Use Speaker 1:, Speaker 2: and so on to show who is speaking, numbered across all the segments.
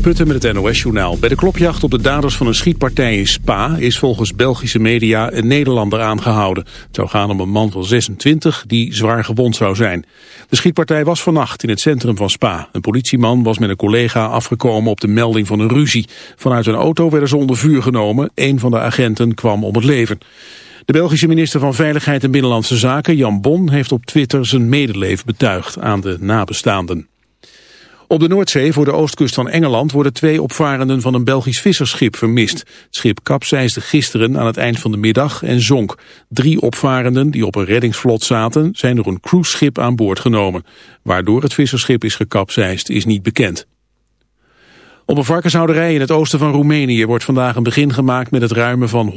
Speaker 1: Putten met het NOS-journaal. Bij de klopjacht op de daders van een schietpartij in Spa... is volgens Belgische media een Nederlander aangehouden. Het zou gaan om een man van 26 die zwaar gewond zou zijn. De schietpartij was vannacht in het centrum van Spa. Een politieman was met een collega afgekomen op de melding van een ruzie. Vanuit een auto werden ze onder vuur genomen. Een van de agenten kwam om het leven. De Belgische minister van Veiligheid en Binnenlandse Zaken, Jan Bon... heeft op Twitter zijn medeleven betuigd aan de nabestaanden. Op de Noordzee voor de oostkust van Engeland worden twee opvarenden van een Belgisch visserschip vermist. Schip kapseisde gisteren aan het eind van de middag en zonk. Drie opvarenden die op een reddingsvlot zaten zijn door een cruiseschip aan boord genomen. Waardoor het visserschip is gekapseist is niet bekend. Op een varkenshouderij in het oosten van Roemenië wordt vandaag een begin gemaakt met het ruimen van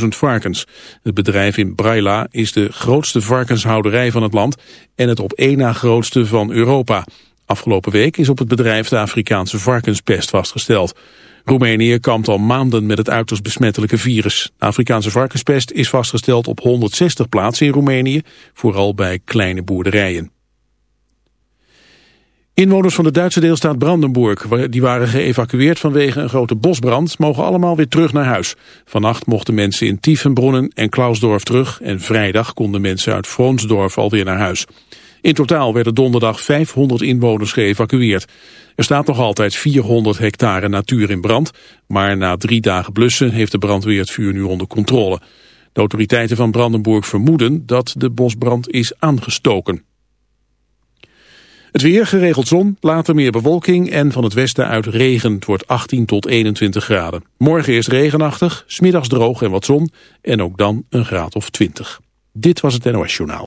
Speaker 1: 140.000 varkens. Het bedrijf in Braila is de grootste varkenshouderij van het land en het op één na grootste van Europa. Afgelopen week is op het bedrijf de Afrikaanse varkenspest vastgesteld. Roemenië kampt al maanden met het uiterst besmettelijke virus. De Afrikaanse varkenspest is vastgesteld op 160 plaatsen in Roemenië, vooral bij kleine boerderijen. Inwoners van de Duitse deelstaat Brandenburg, die waren geëvacueerd vanwege een grote bosbrand, mogen allemaal weer terug naar huis. Vannacht mochten mensen in Tiefenbronnen en Klausdorf terug en vrijdag konden mensen uit Vroonsdorf alweer naar huis. In totaal werden donderdag 500 inwoners geëvacueerd. Er staat nog altijd 400 hectare natuur in brand, maar na drie dagen blussen heeft de brandweer het vuur nu onder controle. De autoriteiten van Brandenburg vermoeden dat de bosbrand is aangestoken. Het weer, geregeld zon, later meer bewolking en van het westen uit regen. Het wordt 18 tot 21 graden. Morgen is regenachtig, smiddags droog en wat zon en ook dan een graad of 20. Dit was het NOS Journaal.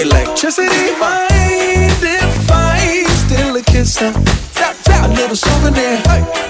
Speaker 2: Electricity, mind if I steal a kiss Tap, a little souvenir. Hey.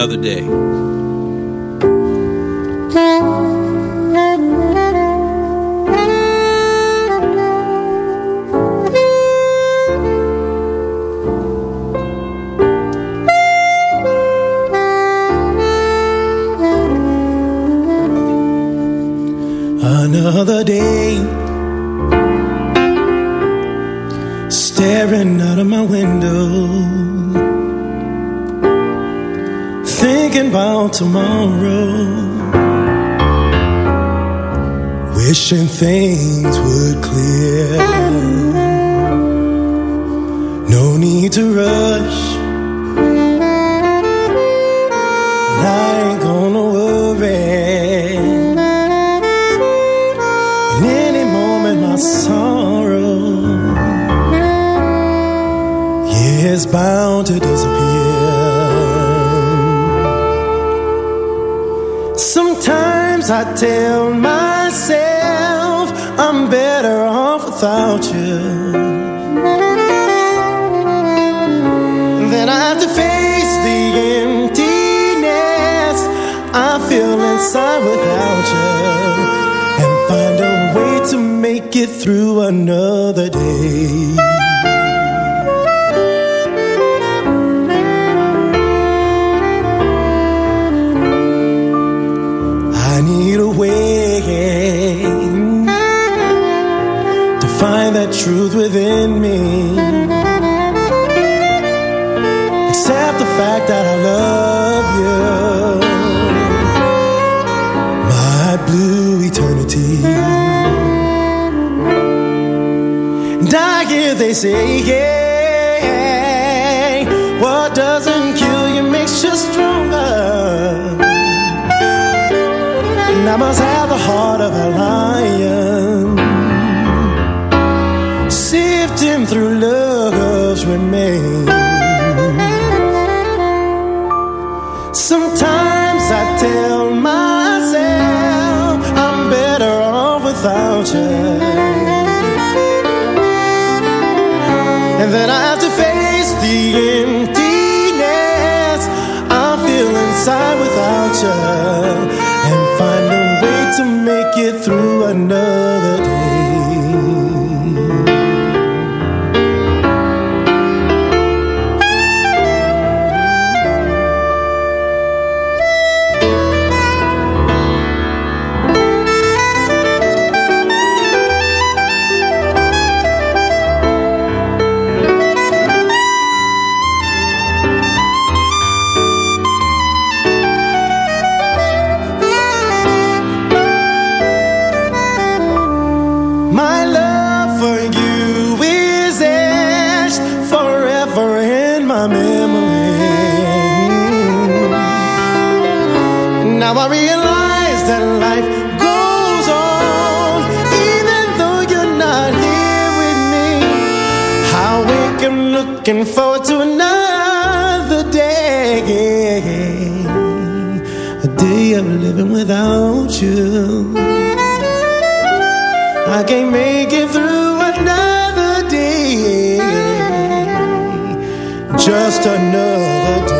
Speaker 3: Another Day.
Speaker 2: They say, yeah, Just another day.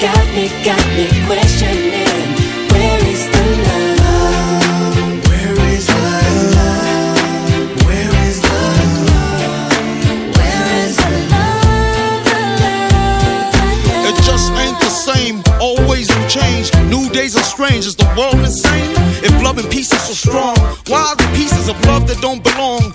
Speaker 4: Got me, got me questioning. Where is the love? Where is the love? Where is the love? Where is the love? The love?
Speaker 5: It just ain't the same. Always new change. New days are strange. Is the world insane? If love and peace is so strong, why are the pieces of love that don't belong?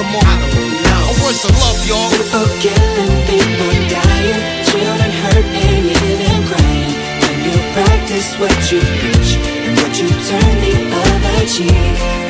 Speaker 5: Come on. I don't know. Where's the love, y'all?
Speaker 4: People killing, people dying, children hurt and you hear crying. When you practice what you preach and what you turn the other cheek.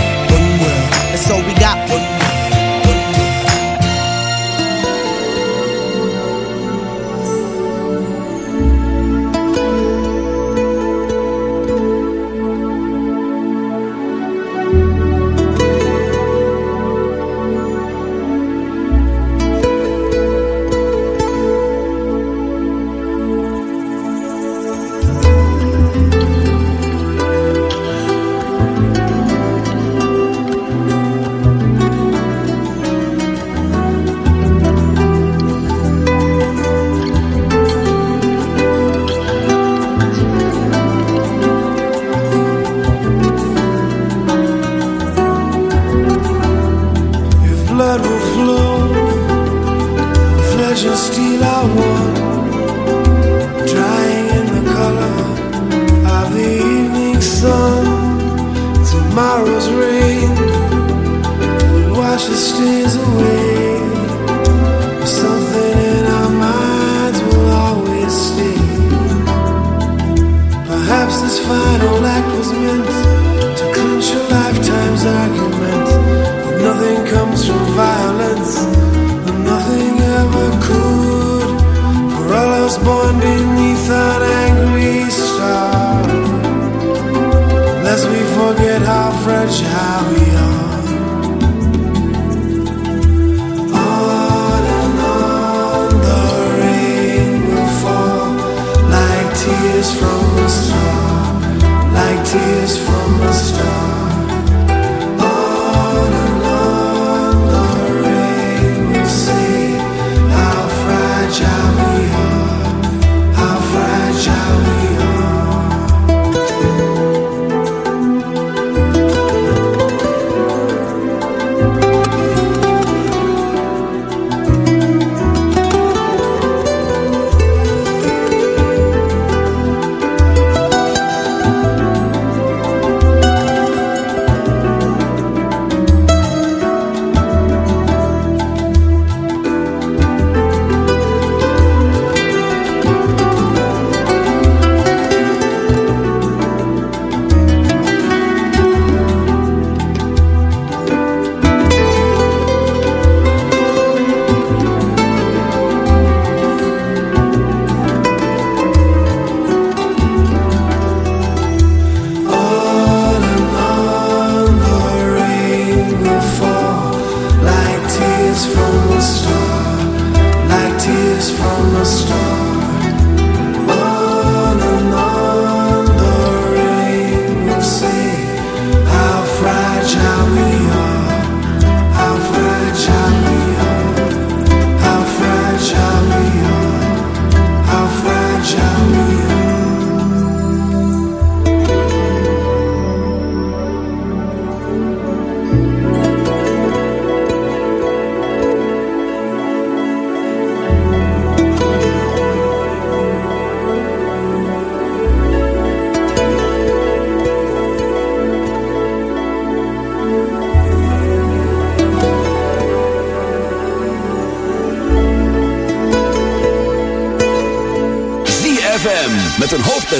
Speaker 2: Tears from the star.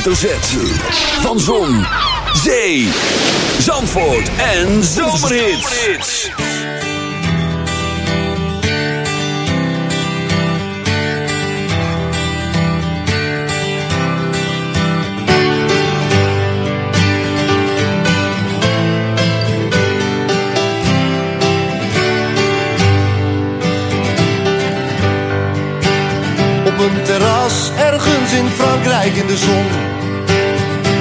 Speaker 6: Hoofdletter. Van Zon, Zee, Zandvoort en Zomerhits.
Speaker 7: Op een terras ergens in Frankrijk in de zon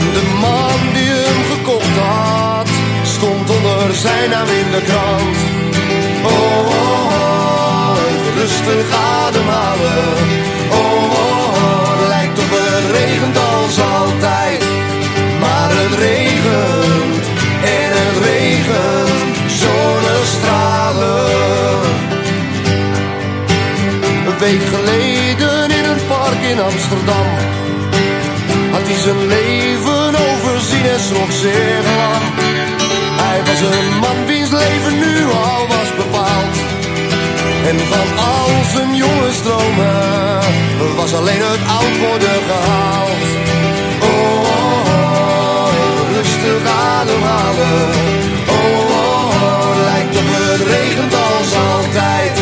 Speaker 7: De man die hem gekocht had, stond onder zijn naam in de krant. En van al zijn jonge stromen was alleen het oud worden gehaald. Oh, oh, oh, even rustig ademhalen. Oh, oh, oh, lijkt op het regent als altijd.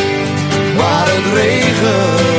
Speaker 7: Maar het regent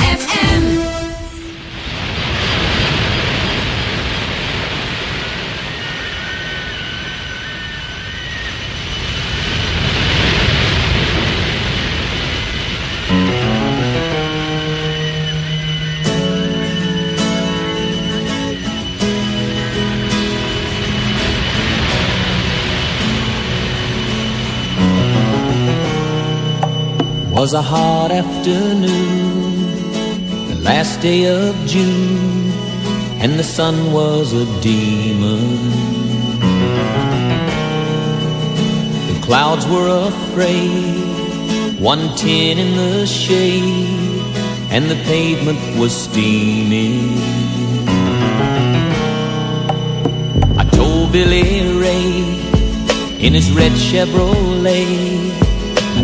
Speaker 8: Was a hot afternoon, the last day of June, and the sun was a demon. The clouds were afraid, one tin in the shade, and the pavement was steaming. I told Billy Ray in his red Chevrolet.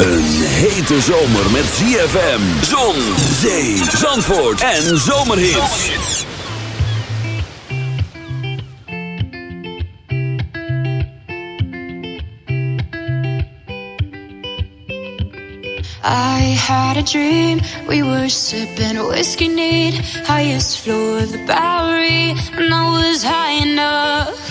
Speaker 6: Een hete zomer met ZFM, zon, zee, zandvoort en zomerhits.
Speaker 9: I had a dream. We were sipping whiskey neat, highest floor of the Bowery, and I was high enough.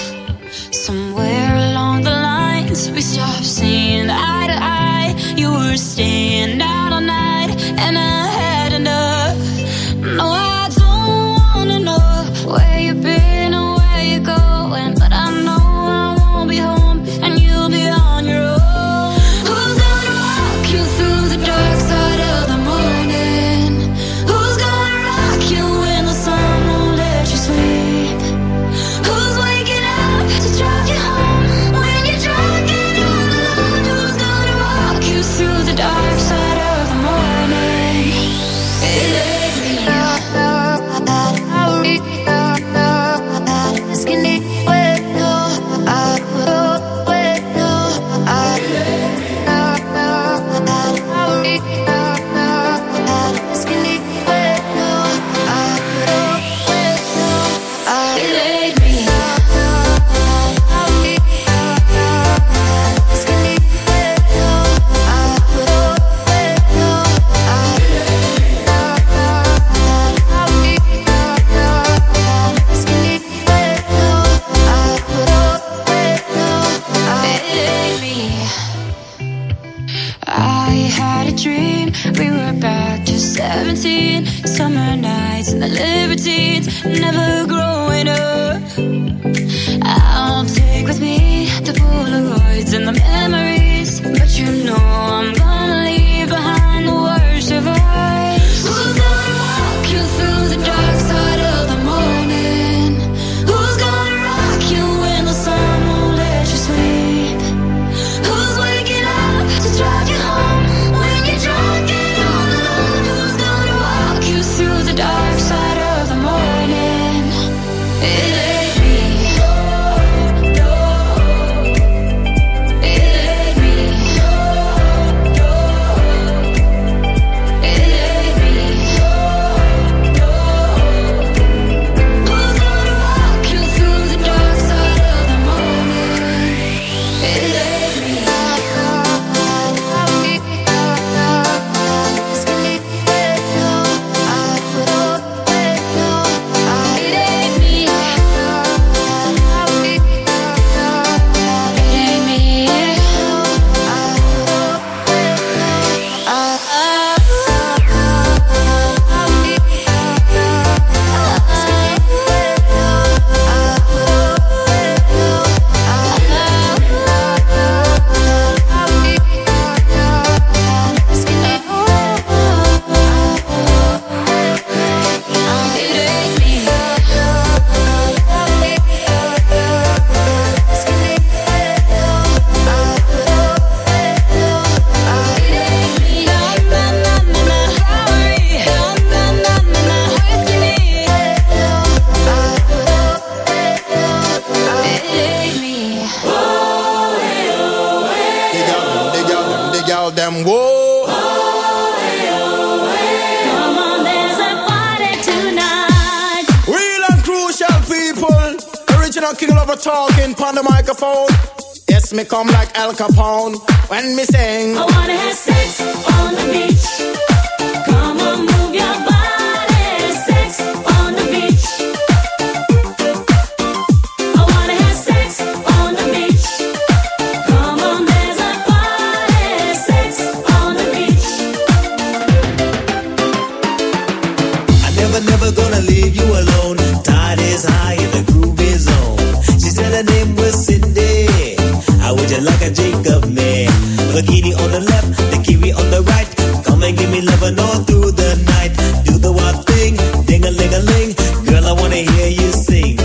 Speaker 9: the kitty on the
Speaker 10: left, the kiwi on the right. Come and give me loving all through the night. Do the wild thing, ding a ling a ling. Girl, I wanna hear you sing.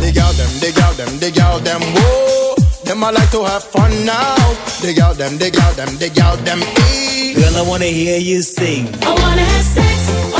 Speaker 11: Dig out them, dig out them, dig out them, whoa. Them I like to have fun now. Dig out them, dig out them, dig out them, ee.
Speaker 10: Girl, I wanna hear you sing.
Speaker 12: I wanna have sex.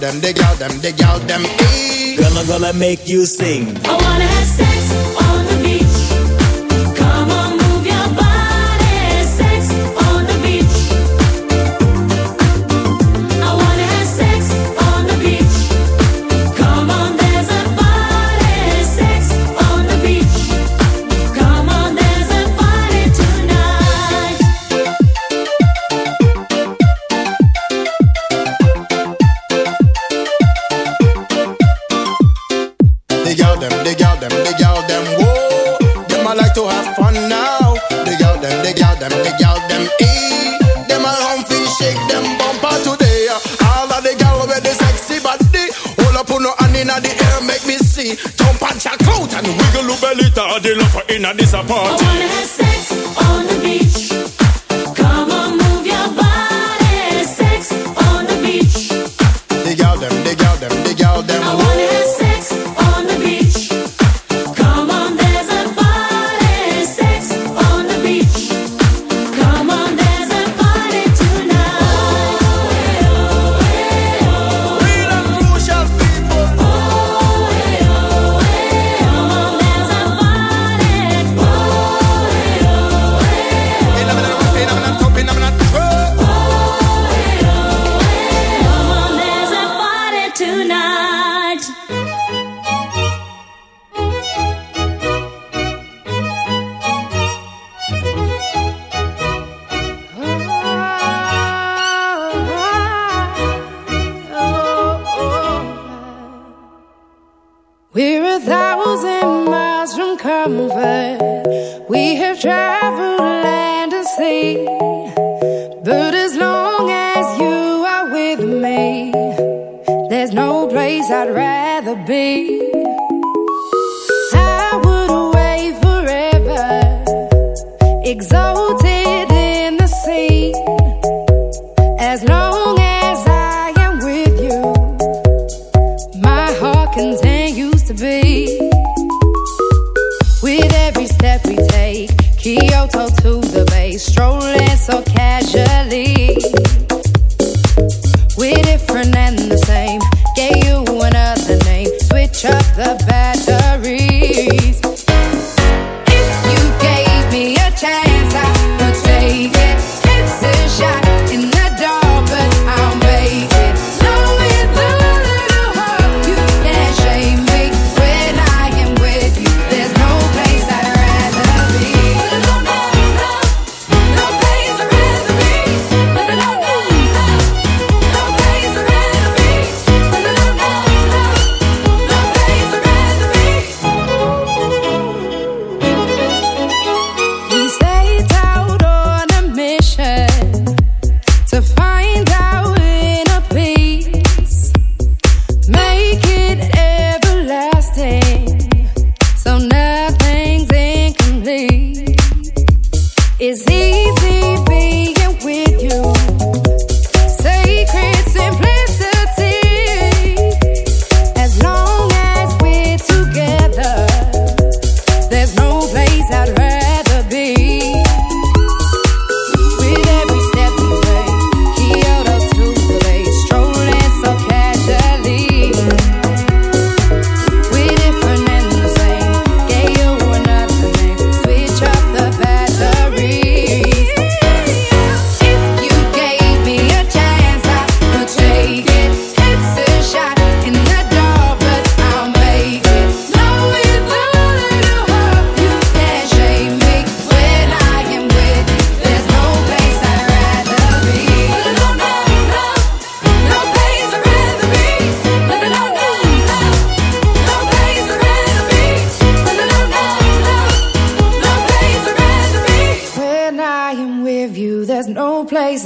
Speaker 12: them, the gal them, the
Speaker 10: gal them. Eh. Gonna gonna make you sing.
Speaker 12: I wanna have sex. floated
Speaker 11: in
Speaker 13: the sea.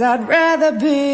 Speaker 13: I'd rather be